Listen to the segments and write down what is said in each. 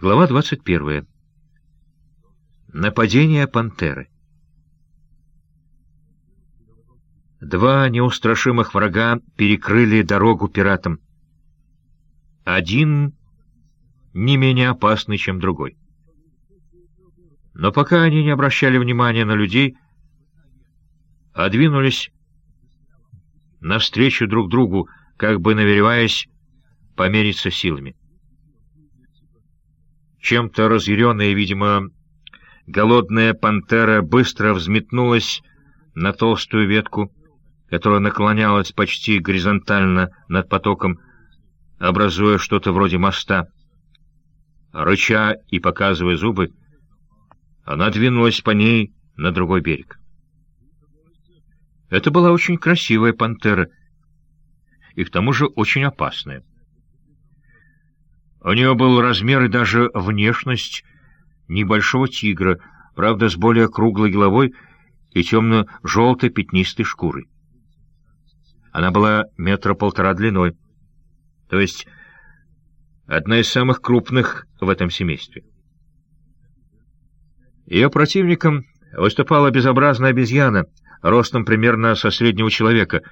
Глава 21. Нападение пантеры. Два неустрашимых врага перекрыли дорогу пиратам. Один не менее опасный, чем другой. Но пока они не обращали внимания на людей, а двинулись навстречу друг другу, как бы намереваясь помериться силами. Чем-то разъяренная, видимо, голодная пантера быстро взметнулась на толстую ветку, которая наклонялась почти горизонтально над потоком, образуя что-то вроде моста. Рыча и показывая зубы, она двинулась по ней на другой берег. Это была очень красивая пантера, и к тому же очень опасная. У нее был размер и даже внешность небольшого тигра, правда, с более круглой головой и темно-желтой пятнистой шкурой. Она была метра полтора длиной, то есть одна из самых крупных в этом семействе. Ее противником выступала безобразная обезьяна, ростом примерно со среднего человека,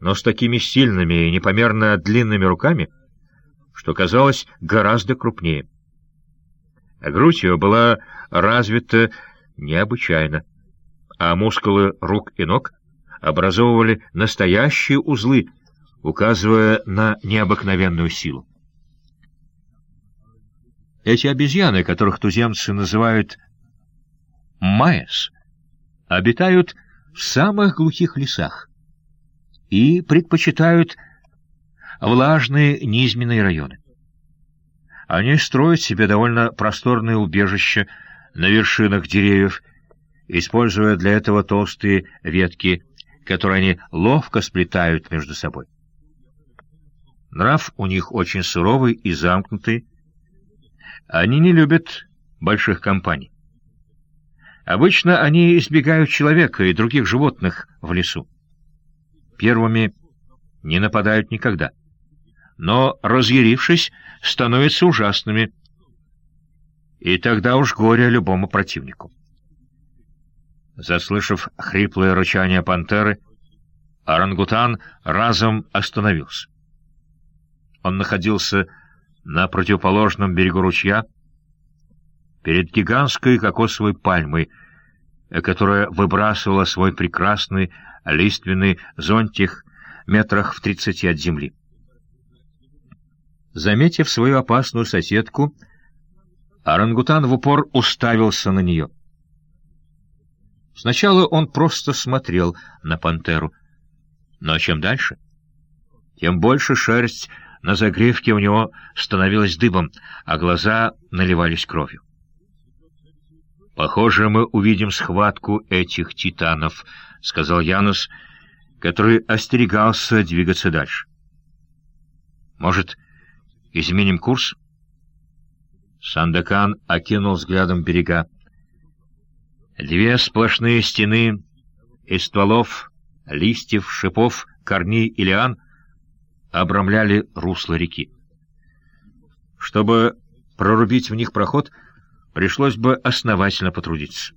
но с такими сильными и непомерно длинными руками, что казалось гораздо крупнее. Грудь ее была развита необычайно, а мускулы рук и ног образовывали настоящие узлы, указывая на необыкновенную силу. Эти обезьяны, которых туземцы называют майес, обитают в самых глухих лесах и предпочитают влажные низменные районы. Они строят себе довольно просторные убежища на вершинах деревьев, используя для этого толстые ветки, которые они ловко сплетают между собой. Нрав у них очень суровый и замкнутый. Они не любят больших компаний. Обычно они избегают человека и других животных в лесу. Первыми не нападают никогда. Но, разъярившись, становятся ужасными. И тогда уж горе любому противнику. Заслышав хриплое рычание пантеры, орангутан разом остановился. Он находился на противоположном берегу ручья, перед гигантской кокосовой пальмой, которая выбрасывала свой прекрасный лиственный зонтик метрах в тридцати от земли. Заметив свою опасную соседку, орангутан в упор уставился на нее. Сначала он просто смотрел на пантеру, но чем дальше, тем больше шерсть на загревке у него становилась дыбом, а глаза наливались кровью. «Похоже, мы увидим схватку этих титанов», — сказал Янус, который остерегался двигаться дальше. «Может, изменим курс?» Сандакан окинул взглядом берега. Две сплошные стены из стволов, листьев, шипов, корней и лиан обрамляли русло реки. Чтобы прорубить в них проход — Пришлось бы основательно потрудиться.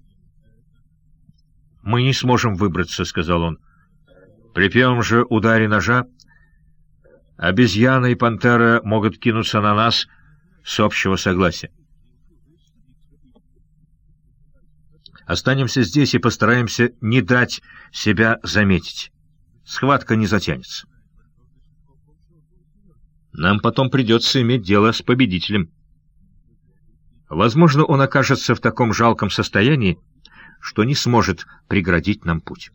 «Мы не сможем выбраться», — сказал он. «При первом же ударе ножа обезьяна и пантера могут кинуться на нас с общего согласия. Останемся здесь и постараемся не дать себя заметить. Схватка не затянется. Нам потом придется иметь дело с победителем». Возможно, он окажется в таком жалком состоянии, что не сможет преградить нам путь.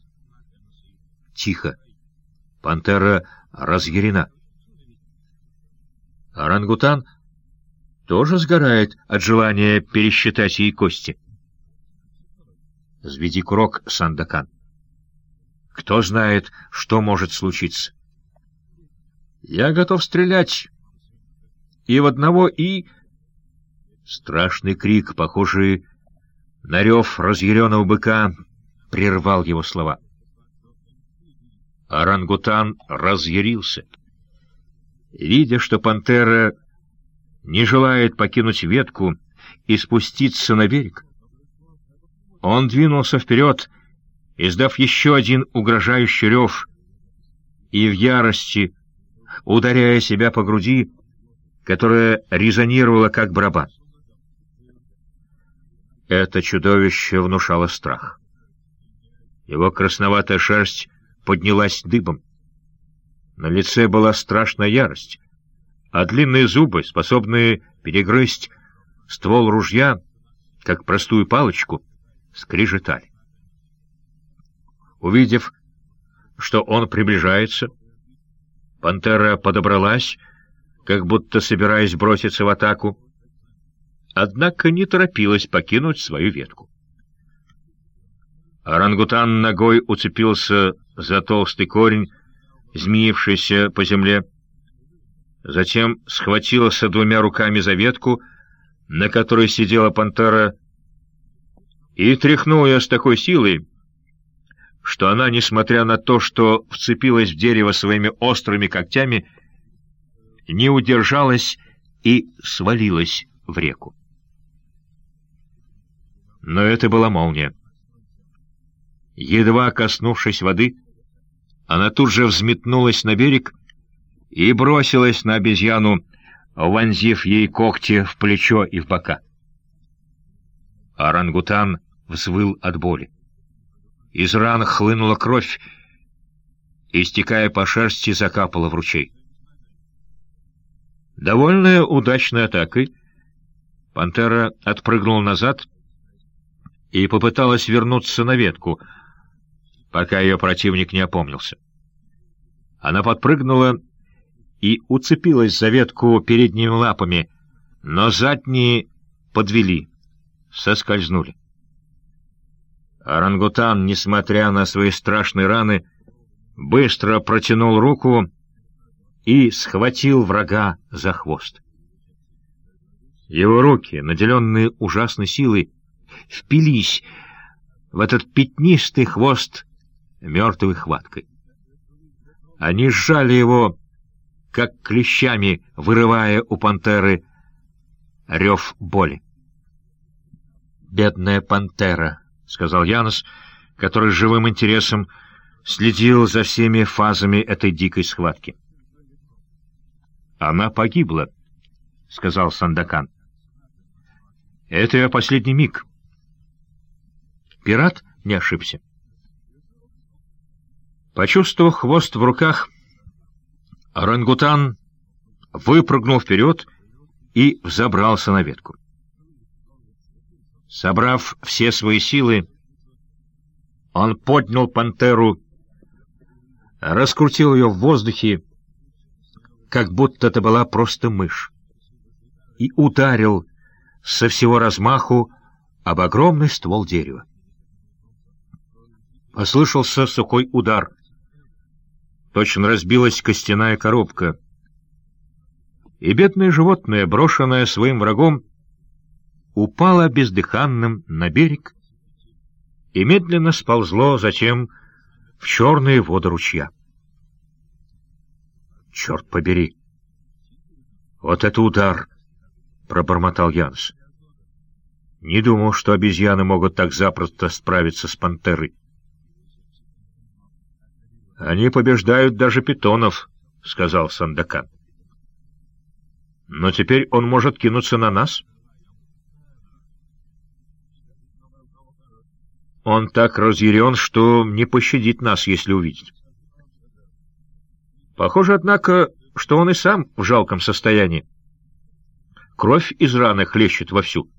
Тихо. Пантера разъярена. Орангутан тоже сгорает от желания пересчитать ей кости. Зведи курок, Сандакан. Кто знает, что может случиться. Я готов стрелять и в одного, и Страшный крик, похожий на рев разъяренного быка, прервал его слова. Орангутан разъярился. Видя, что пантера не желает покинуть ветку и спуститься на берег. Он двинулся вперед, издав еще один угрожающий рев, и в ярости, ударяя себя по груди, которая резонировала как барабан. Это чудовище внушало страх. Его красноватая шерсть поднялась дыбом. На лице была страшная ярость, а длинные зубы, способные перегрызть ствол ружья, как простую палочку, скрижетали. Увидев, что он приближается, пантера подобралась, как будто собираясь броситься в атаку, однако не торопилась покинуть свою ветку. Орангутан ногой уцепился за толстый корень, змеившийся по земле, затем схватился двумя руками за ветку, на которой сидела пантера, и тряхнул ее с такой силой, что она, несмотря на то, что вцепилась в дерево своими острыми когтями, не удержалась и свалилась в реку. Но это была молния. Едва коснувшись воды, она тут же взметнулась на берег и бросилась на обезьяну, вонзив ей когти в плечо и в бока. Орангутан взвыл от боли. Из ран хлынула кровь, и, стекая по шерсти, закапала в ручей. Довольная удачной атакой, пантера отпрыгнула назад и попыталась вернуться на ветку, пока ее противник не опомнился. Она подпрыгнула и уцепилась за ветку передними лапами, но задние подвели, соскользнули. Орангутан, несмотря на свои страшные раны, быстро протянул руку и схватил врага за хвост. Его руки, наделенные ужасной силой, впились в этот пятнистый хвост мертвой хваткой. Они сжали его, как клещами, вырывая у пантеры рев боли. «Бедная пантера!» — сказал Янос, который живым интересом следил за всеми фазами этой дикой схватки. «Она погибла», — сказал Сандакан. «Это ее последний миг». Пират не ошибся. Почувствовав хвост в руках, орангутан выпрыгнул вперед и взобрался на ветку. Собрав все свои силы, он поднял пантеру, раскрутил ее в воздухе, как будто это была просто мышь, и ударил со всего размаху об огромный ствол дерева. Послышался сухой удар. Точно разбилась костяная коробка. И бедное животное, брошенное своим врагом, упало бездыханным на берег и медленно сползло затем в черные воды ручья. «Черт побери! Вот это удар!» — пробормотал Янс. «Не думал, что обезьяны могут так запросто справиться с пантерой». «Они побеждают даже питонов», — сказал Сандакан. «Но теперь он может кинуться на нас?» Он так разъярен, что не пощадит нас, если увидит. Похоже, однако, что он и сам в жалком состоянии. Кровь из раны хлещет вовсю.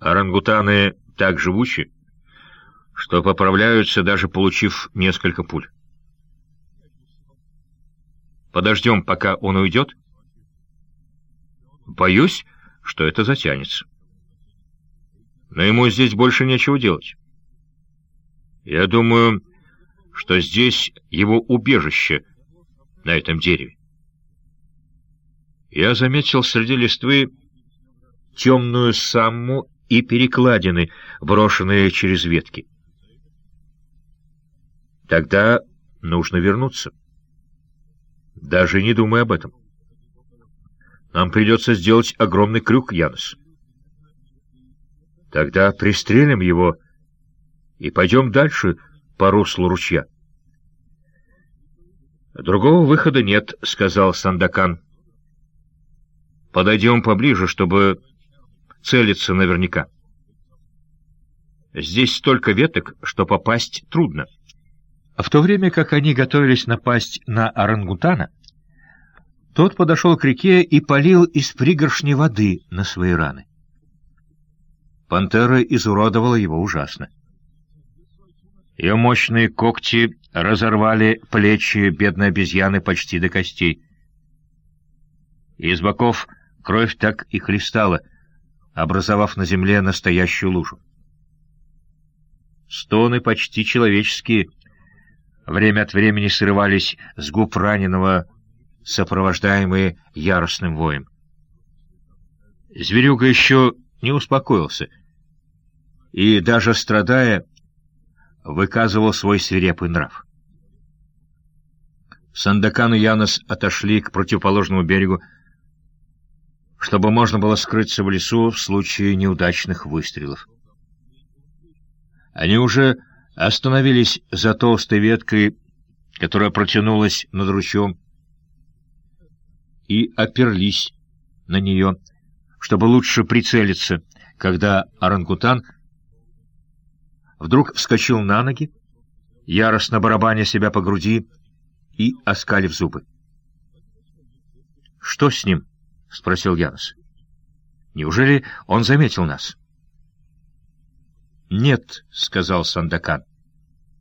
Орангутаны так живучи, что поправляются, даже получив несколько пуль. Подождем, пока он уйдет? Боюсь, что это затянется но ему здесь больше нечего делать. Я думаю, что здесь его убежище на этом дереве. Я заметил среди листвы темную самму и перекладины, брошенные через ветки. Тогда нужно вернуться. Даже не думай об этом. Нам придется сделать огромный крюк, Янос. Тогда пристрелим его и пойдем дальше по руслу ручья. «Другого выхода нет», — сказал Сандакан. «Подойдем поближе, чтобы целиться наверняка. Здесь столько веток, что попасть трудно». А в то время как они готовились напасть на орангутана, тот подошел к реке и полил из пригоршни воды на свои раны. Пантера изуродовала его ужасно. Ее мощные когти разорвали плечи бедной обезьяны почти до костей. Из боков кровь так и хлестала, образовав на земле настоящую лужу. Стоны почти человеческие время от времени срывались с губ раненого, сопровождаемые яростным воем. Зверюга еще не успокоился и, даже страдая, выказывал свой свирепый нрав. Сандакан и Янос отошли к противоположному берегу, чтобы можно было скрыться в лесу в случае неудачных выстрелов. Они уже остановились за толстой веткой, которая протянулась над ручьем, и оперлись на нее, чтобы лучше прицелиться, когда орангутан вдруг вскочил на ноги, яростно барабаня себя по груди и оскалив зубы. — Что с ним? — спросил Янос. — Неужели он заметил нас? — Нет, — сказал Сандакан.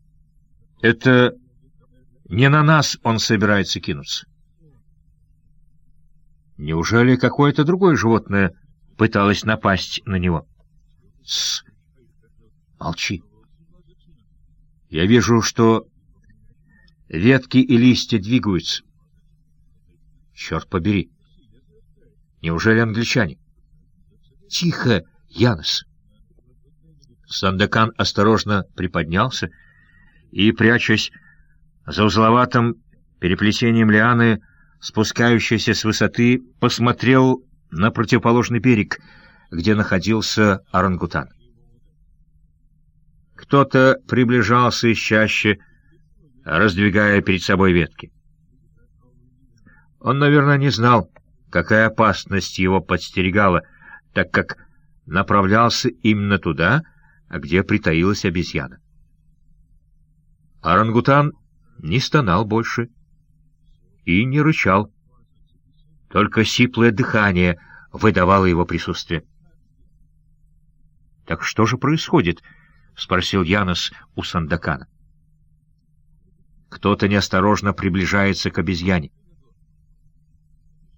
— Это не на нас он собирается кинуться. Неужели какое-то другое животное пыталось напасть на него? — Тссс! Молчи! Я вижу, что ветки и листья двигаются. Черт побери! Неужели англичане? Тихо, Янос! Сандакан осторожно приподнялся и, прячась за узловатым переплетением лианы, спускающейся с высоты, посмотрел на противоположный берег, где находился орангутан. Кто-то приближался из чаще, раздвигая перед собой ветки. Он, наверное, не знал, какая опасность его подстерегала, так как направлялся именно туда, где притаилась обезьяна. Орангутан не стонал больше и не рычал. Только сиплое дыхание выдавало его присутствие. — Так что же происходит? —— спросил Янос у Сандакана. Кто-то неосторожно приближается к обезьяне.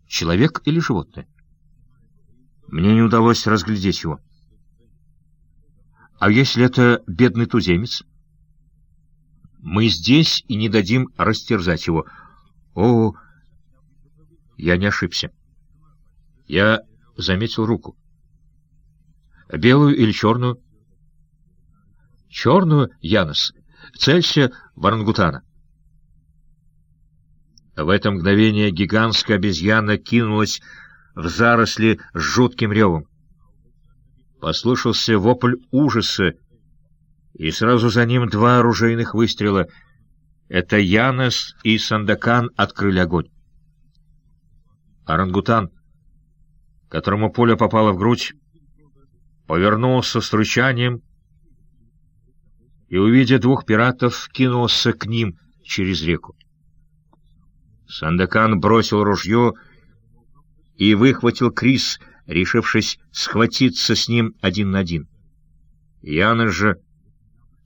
Человек или животное? Мне не удалось разглядеть его. А если это бедный туземец? Мы здесь и не дадим растерзать его. О, я не ошибся. Я заметил руку. Белую или черную? черную, Янос, целься в орангутана. В это мгновение гигантская обезьяна кинулась в заросли с жутким ревом. Послышался вопль ужаса, и сразу за ним два оружейных выстрела. Это Янос и Сандакан открыли огонь. Орангутан, которому пуля попала в грудь, повернулся с рычанием и, увидя двух пиратов, кинулся к ним через реку. Сандакан бросил ружье и выхватил Крис, решившись схватиться с ним один на один. Янос же,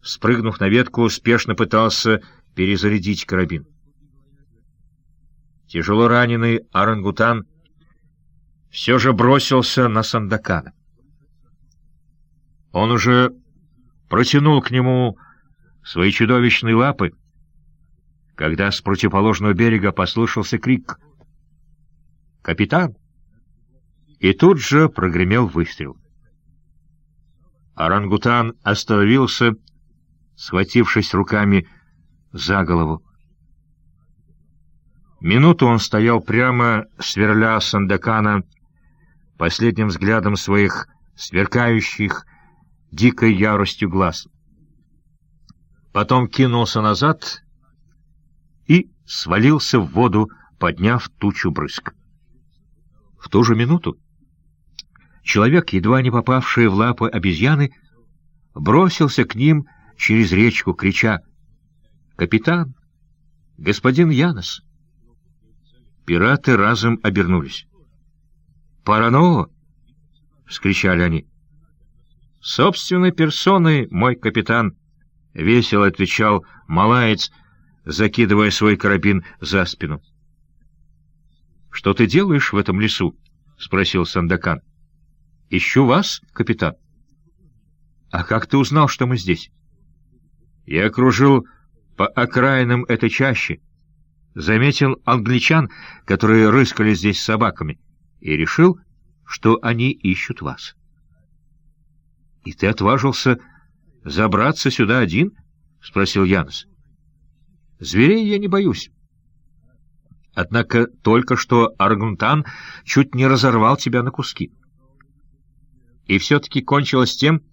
спрыгнув на ветку, успешно пытался перезарядить карабин. Тяжело раненый орангутан все же бросился на Сандакана. Он уже протянул к нему свои чудовищные лапы, когда с противоположного берега послышался крик «Капитан!» И тут же прогремел выстрел. Орангутан остановился, схватившись руками за голову. Минуту он стоял прямо, сверля Сандакана последним взглядом своих сверкающих дикой яростью глаз. Потом кинулся назад и свалился в воду, подняв тучу брызг. В ту же минуту человек, едва не попавший в лапы обезьяны, бросился к ним через речку, крича «Капитан! Господин Янос!» Пираты разом обернулись. «Парано!» — вскричали они. «Собственной персоной, мой капитан!» — весело отвечал малаец, закидывая свой карабин за спину. «Что ты делаешь в этом лесу?» — спросил Сандакан. «Ищу вас, капитан». «А как ты узнал, что мы здесь?» «Я окружил по окраинам этой чащи, заметил англичан, которые рыскали здесь собаками, и решил, что они ищут вас». «И ты отважился забраться сюда один?» — спросил Янос. «Зверей я не боюсь». Однако только что Аргунтан чуть не разорвал тебя на куски. И все-таки кончилось тем,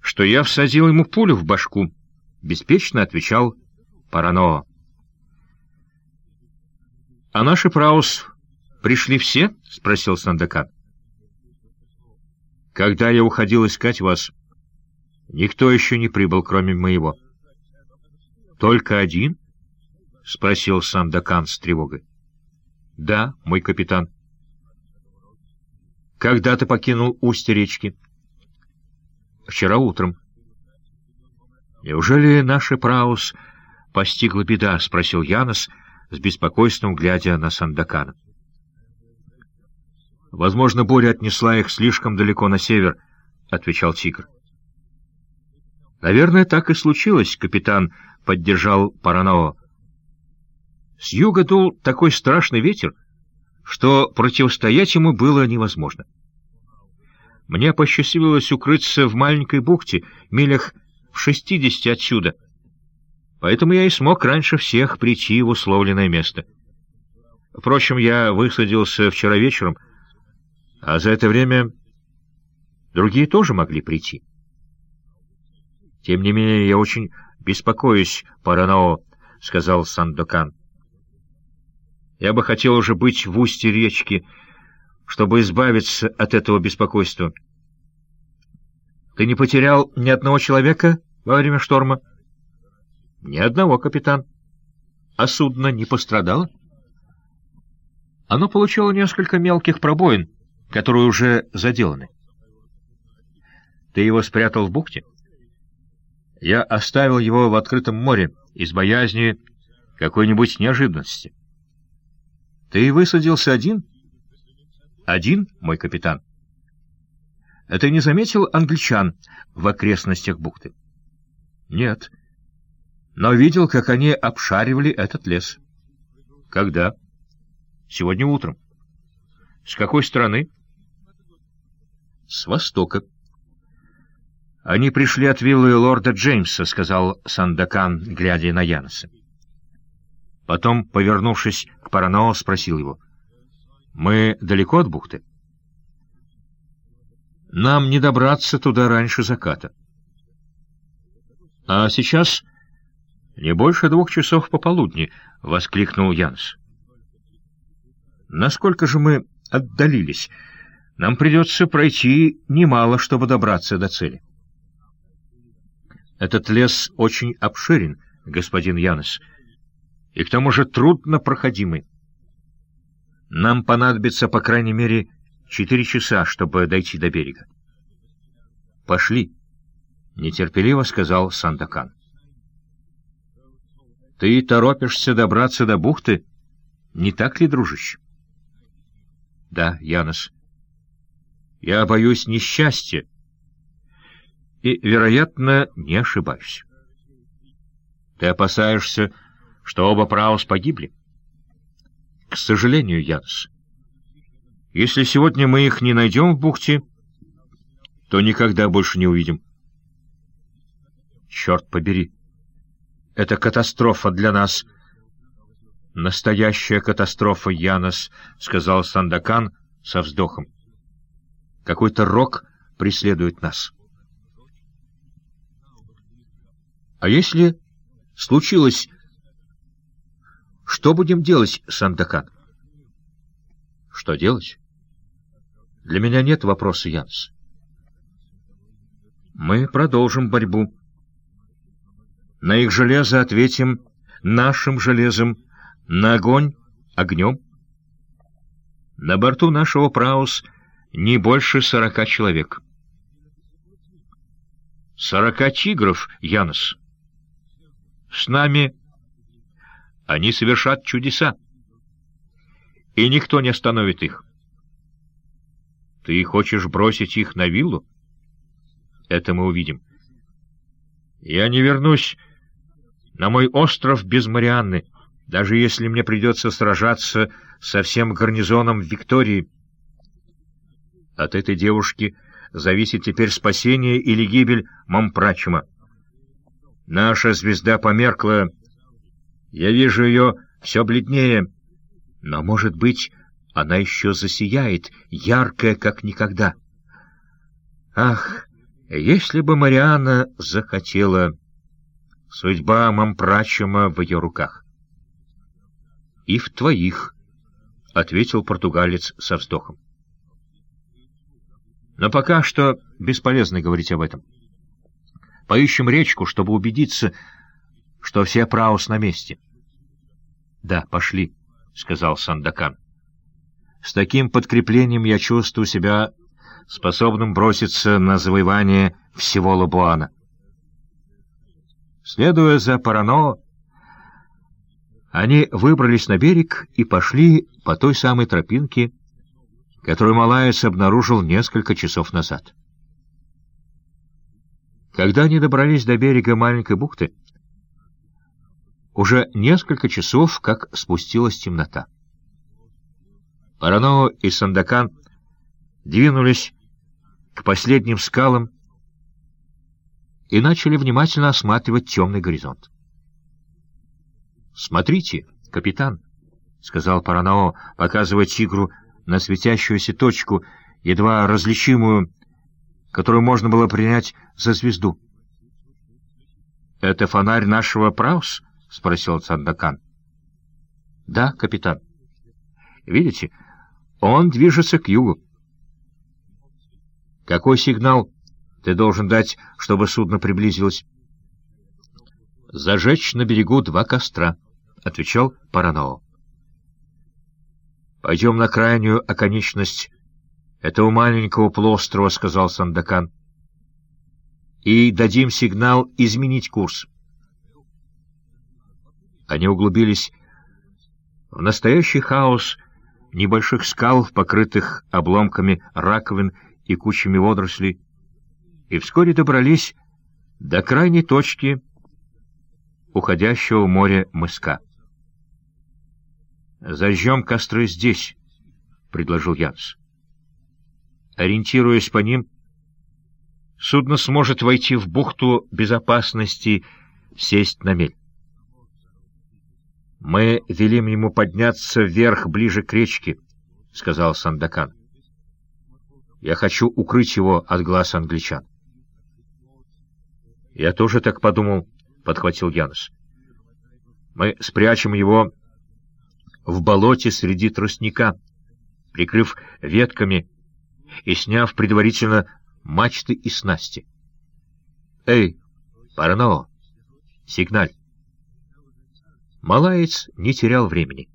что я всадил ему пулю в башку, — беспечно отвечал Парано. — А наши праус пришли все? — спросил Сандакан. — Когда я уходил искать вас, никто еще не прибыл, кроме моего. — Только один? —— спросил Сандакан с тревогой. — Да, мой капитан. — Когда ты покинул устье речки? — Вчера утром. — Неужели наша Праус постигла беда? — спросил Янос с беспокойством, глядя на Сандакана. — Возможно, буря отнесла их слишком далеко на север, — отвечал тигр. — Наверное, так и случилось, капитан, — поддержал Параноа. С юга дул такой страшный ветер, что противостоять ему было невозможно. Мне посчастливилось укрыться в маленькой бухте, милях в шестидесяти отсюда. Поэтому я и смог раньше всех прийти в условленное место. Впрочем, я высадился вчера вечером, а за это время другие тоже могли прийти. Тем не менее, я очень беспокоюсь, Паранао, — сказал Сандокан. Я бы хотел уже быть в устье речки, чтобы избавиться от этого беспокойства. Ты не потерял ни одного человека во время шторма? Ни одного, капитан. А судно не пострадало? Оно получило несколько мелких пробоин, которые уже заделаны. Ты его спрятал в бухте? Я оставил его в открытом море из боязни какой-нибудь неожиданности. Ты высадился один? Один, мой капитан. Ты не заметил англичан в окрестностях бухты? Нет. Но видел, как они обшаривали этот лес. Когда? Сегодня утром. С какой стороны? С востока. Они пришли от виллы лорда Джеймса, сказал Сандакан, глядя на Яноса. Потом, повернувшись к Параноу, спросил его. «Мы далеко от бухты?» «Нам не добраться туда раньше заката». «А сейчас не больше двух часов пополудни», — воскликнул Янс. «Насколько же мы отдалились? Нам придется пройти немало, чтобы добраться до цели». «Этот лес очень обширен, господин Янос», и к тому же трудно проходимый. Нам понадобится, по крайней мере, четыре часа, чтобы дойти до берега. — Пошли, — нетерпеливо сказал Сандакан. — Ты торопишься добраться до бухты, не так ли, дружище? — Да, Янос. Я боюсь несчастья и, вероятно, не ошибаюсь. Ты опасаешься, что оба Праус погибли? К сожалению, Янс. Если сегодня мы их не найдем в бухте, то никогда больше не увидим. Черт побери! Это катастрофа для нас. «Настоящая катастрофа, Янос», — сказал Сандакан со вздохом. «Какой-то рок преследует нас». «А если случилось...» «Что будем делать, Сандакан?» «Что делать?» «Для меня нет вопроса, Янс. Мы продолжим борьбу. На их железо ответим нашим железом, на огонь — огнем. На борту нашего «Праус» не больше сорока человек. Сорока тигров, Янос. С нами они совершат чудеса, и никто не остановит их. Ты хочешь бросить их на виллу? Это мы увидим. Я не вернусь на мой остров без Марианны, даже если мне придется сражаться со всем гарнизоном Виктории. От этой девушки зависит теперь спасение или гибель Мампрачума. Наша звезда померкла. Я вижу ее все бледнее. Но, может быть, она еще засияет, яркая, как никогда. Ах, если бы Мариана захотела... Судьба Мампрачума в ее руках и в твоих, — ответил португалец со вздохом. Но пока что бесполезно говорить об этом. Поищем речку, чтобы убедиться, что все праус на месте. — Да, пошли, — сказал Сандакан. — С таким подкреплением я чувствую себя способным броситься на завоевание всего Лабуана. Следуя за Парано, они выбрались на берег и пошли по той самой тропинке, которую Малаец обнаружил несколько часов назад. Когда они добрались до берега маленькой бухты, уже несколько часов, как спустилась темнота. Парано и Сандакан двинулись к последним скалам и начали внимательно осматривать темный горизонт. «Смотрите, капитан», — сказал Паранао, показывая тигру на светящуюся точку, едва различимую, которую можно было принять за звезду. «Это фонарь нашего Праус?» — спросил Сандакан. «Да, капитан. Видите, он движется к югу. Какой сигнал ты должен дать, чтобы судно приблизилось?» «Зажечь на берегу два костра». — отвечал Параноу. «Пойдем на крайнюю оконечность этого маленького полуострова», — сказал Сандакан, — «и дадим сигнал изменить курс». Они углубились в настоящий хаос небольших скал, покрытых обломками раковин и кучами водорослей, и вскоре добрались до крайней точки уходящего в море мыска. «Зажжем костры здесь», — предложил Янс. Ориентируясь по ним, судно сможет войти в бухту безопасности, сесть на мель. «Мы велим ему подняться вверх, ближе к речке», — сказал Сандакан. «Я хочу укрыть его от глаз англичан». «Я тоже так подумал», — подхватил Янс. «Мы спрячем его в болоте среди тростника, прикрыв ветками и сняв предварительно мачты и снасти. «Эй, Парно! Сигналь!» Малаец не терял времени.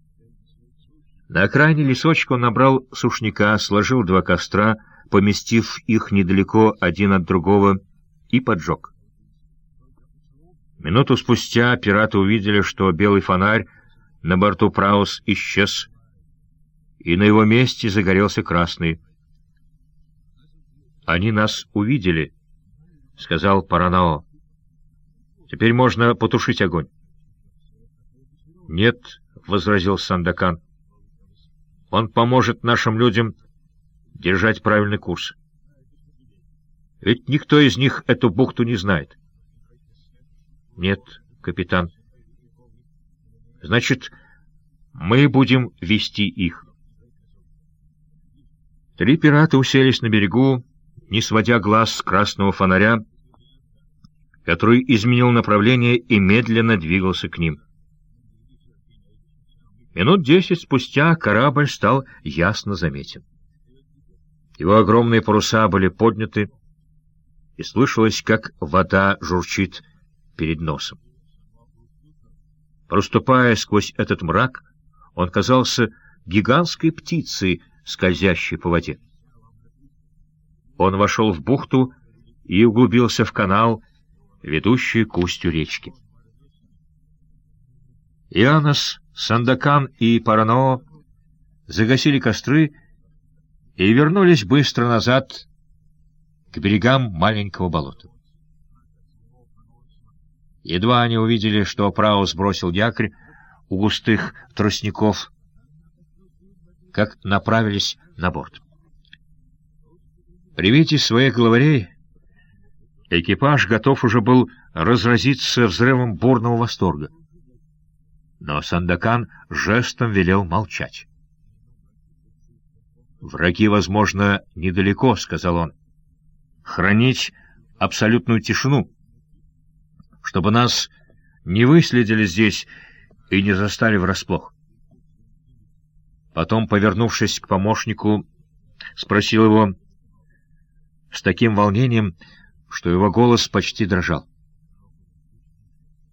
На окраине лесочка он набрал сушняка, сложил два костра, поместив их недалеко один от другого, и поджег. Минуту спустя пираты увидели, что белый фонарь на борту Праус исчез, и на его месте загорелся красный. «Они нас увидели», — сказал Паранао. «Теперь можно потушить огонь». «Нет», — возразил Сандакан. «Он поможет нашим людям держать правильный курс. Ведь никто из них эту бухту не знает». «Нет, капитан». Значит, Мы будем вести их. Три пирата уселись на берегу, не сводя глаз с красного фонаря, который изменил направление и медленно двигался к ним. Минут десять спустя корабль стал ясно заметен. Его огромные паруса были подняты, и слышалось, как вода журчит перед носом. Проступая сквозь этот мрак, он казался гигантской птицей, скользящей по воде. Он вошел в бухту и углубился в канал, ведущий к устью речки. Иоаннос, Сандакан и Параноо загасили костры и вернулись быстро назад к берегам маленького болота. Едва они увидели, что Праус бросил якорь у густых тростников, как направились на борт. При виде своих главарей экипаж готов уже был разразиться взрывом бурного восторга. Но Сандакан жестом велел молчать. «Враги, возможно, недалеко», — сказал он. «Хранить абсолютную тишину, чтобы нас не выследили здесь и не застали врасплох». Потом, повернувшись к помощнику, спросил его с таким волнением, что его голос почти дрожал.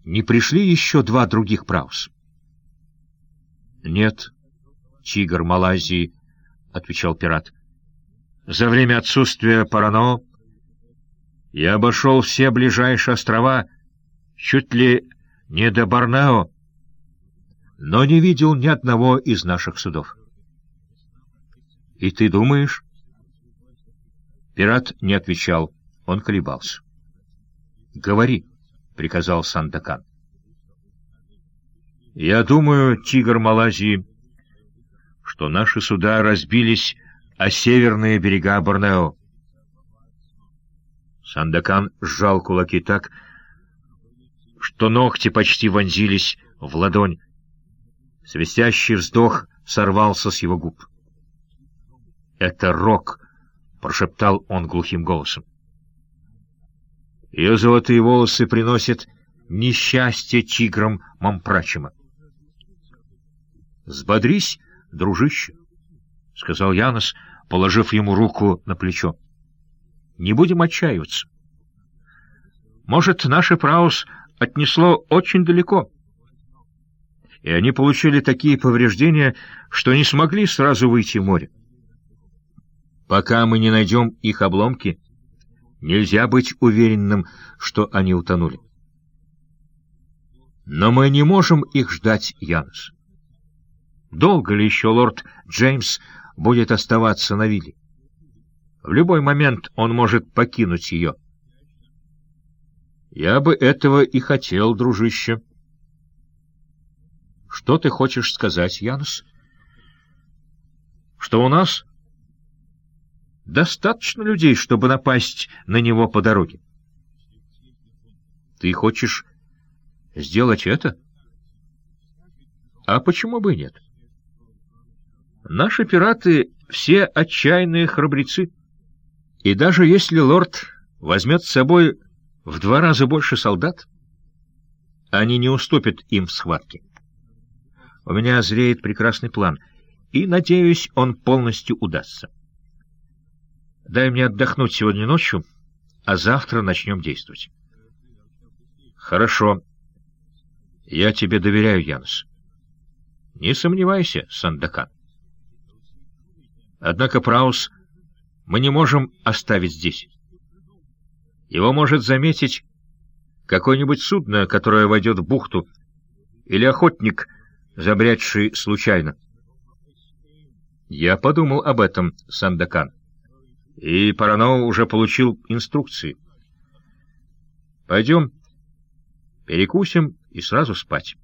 «Не пришли еще два других Праус?» «Нет, тигр Малайзии», — отвечал пират. «За время отсутствия Парано я обошел все ближайшие острова, чуть ли не до Барнао, но не видел ни одного из наших судов». «И ты думаешь?» Пират не отвечал, он колебался. «Говори», — приказал Сандакан. «Я думаю, тигр Малайзии, что наши суда разбились о северные берега Борнео». Сандакан сжал кулаки так, что ногти почти вонзились в ладонь. Свистящий вздох сорвался с его губ. «Это рок», — прошептал он глухим голосом. «Ее золотые волосы приносят несчастье тиграм Мампрачима. «Сбодрись, дружище», — сказал Янос, положив ему руку на плечо. «Не будем отчаиваться. Может, наш Праус отнесло очень далеко, и они получили такие повреждения, что не смогли сразу выйти в море. Пока мы не найдем их обломки, нельзя быть уверенным, что они утонули. Но мы не можем их ждать, Янус. Долго ли еще лорд Джеймс будет оставаться на вилле? В любой момент он может покинуть ее. Я бы этого и хотел, дружище. Что ты хочешь сказать, Янус? Что у нас достаточно людей, чтобы напасть на него по дороге? Ты хочешь сделать это? А почему бы нет? — Наши пираты все отчаянные храбрецы. И даже если лорд возьмет с собой в два раза больше солдат, они не уступят им в схватке. У меня зреет прекрасный план, и, надеюсь, он полностью удастся. Дай мне отдохнуть сегодня ночью, а завтра начнем действовать. Хорошо. Я тебе доверяю, Янос. Не сомневайся, Сандакан. Однако Праус мы не можем оставить здесь. Его может заметить какое-нибудь судно, которое войдет в бухту, или охотник, забрядший случайно. Я подумал об этом, Сандакан, и Парано уже получил инструкции. Пойдем, перекусим и сразу спать.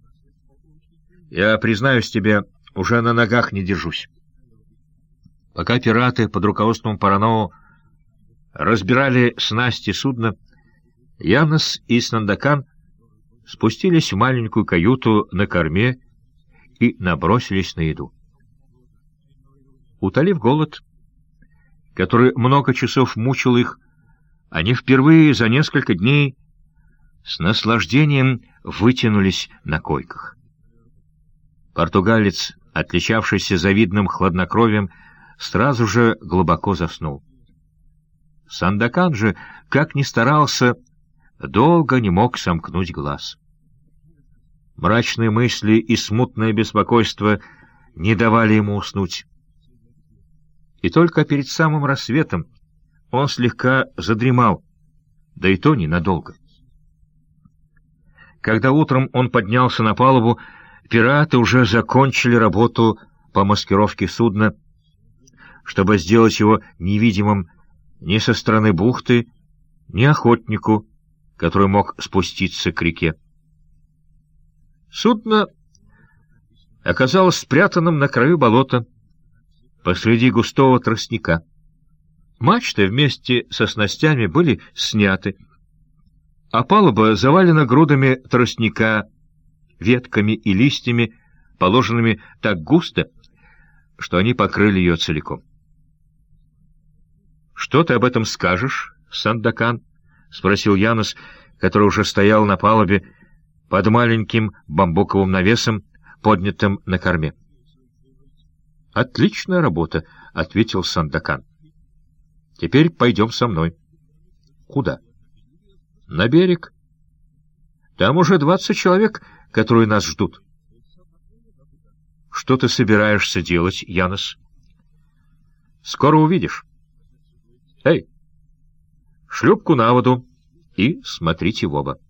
Я, признаюсь тебе, уже на ногах не держусь. Пока пираты под руководством Параноу разбирали снасти судна, Янос и Снандакан спустились в маленькую каюту на корме и набросились на еду. Утолив голод, который много часов мучил их, они впервые за несколько дней с наслаждением вытянулись на койках. Португалец, отличавшийся завидным хладнокровием, сразу же глубоко заснул. Сандакан же, как ни старался, долго не мог сомкнуть глаз. Мрачные мысли и смутное беспокойство не давали ему уснуть. И только перед самым рассветом он слегка задремал, да и то ненадолго. Когда утром он поднялся на палубу, пираты уже закончили работу по маскировке судна, чтобы сделать его невидимым ни со стороны бухты, ни охотнику, который мог спуститься к реке. Судно оказалось спрятанным на краю болота, посреди густого тростника. Мачты вместе со снастями были сняты, а палуба завалена грудами тростника, ветками и листьями, положенными так густо, что они покрыли ее целиком. — Что ты об этом скажешь, Сандакан? — спросил Янос, который уже стоял на палубе, под маленьким бамбуковым навесом, поднятым на корме. «Отличная работа», — ответил Сандакан. «Теперь пойдем со мной». «Куда?» «На берег. Там уже двадцать человек, которые нас ждут». «Что ты собираешься делать, Янос?» «Скоро увидишь». «Эй, шлюпку на воду и смотрите в оба».